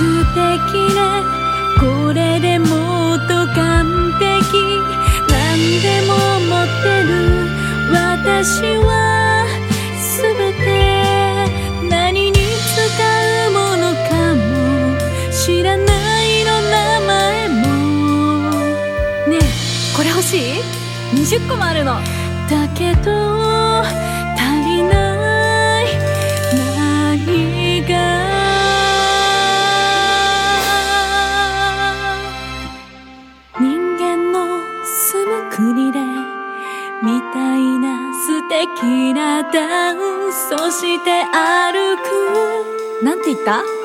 素敵ね。これでもっと完璧。何でも持ってる。私は全て。何に使うものかも知らないの名前も。ねえこれ欲しい ?20 個もあるの。だけど国でみたいな素敵なダンスそして歩く。なんて言った？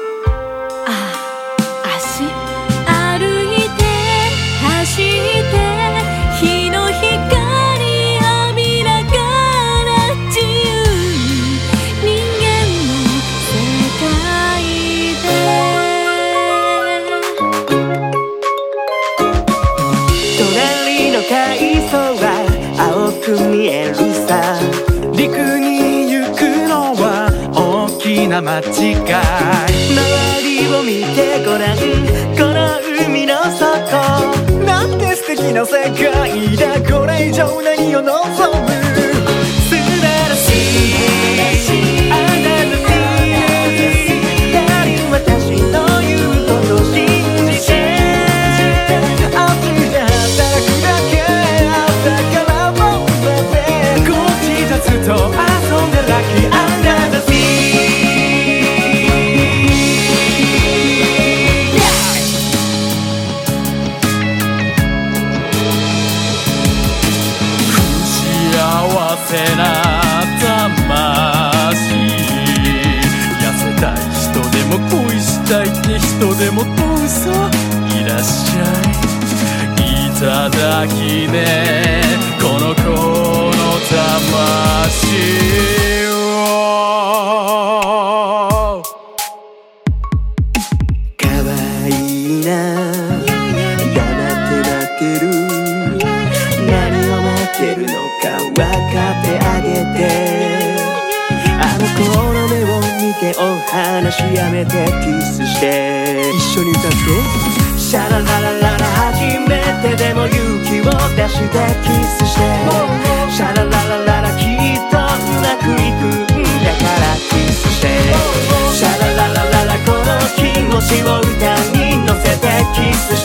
な間違い周りを見てごらん。この海の底。なんて素敵な世界だ。これ以上何を望む？てな魂痩せたい人でも恋したいって人でもどう。ぞいらっしゃい。いただきね。この子の魂。あの子の目を見てお話やめてキスして。一緒に歌って。シャラララララ初めてでも勇気を出してキスして。シャラララララきっとうまくいくんだからキスして。シャラララララこの気持ちを歌に乗せてキスして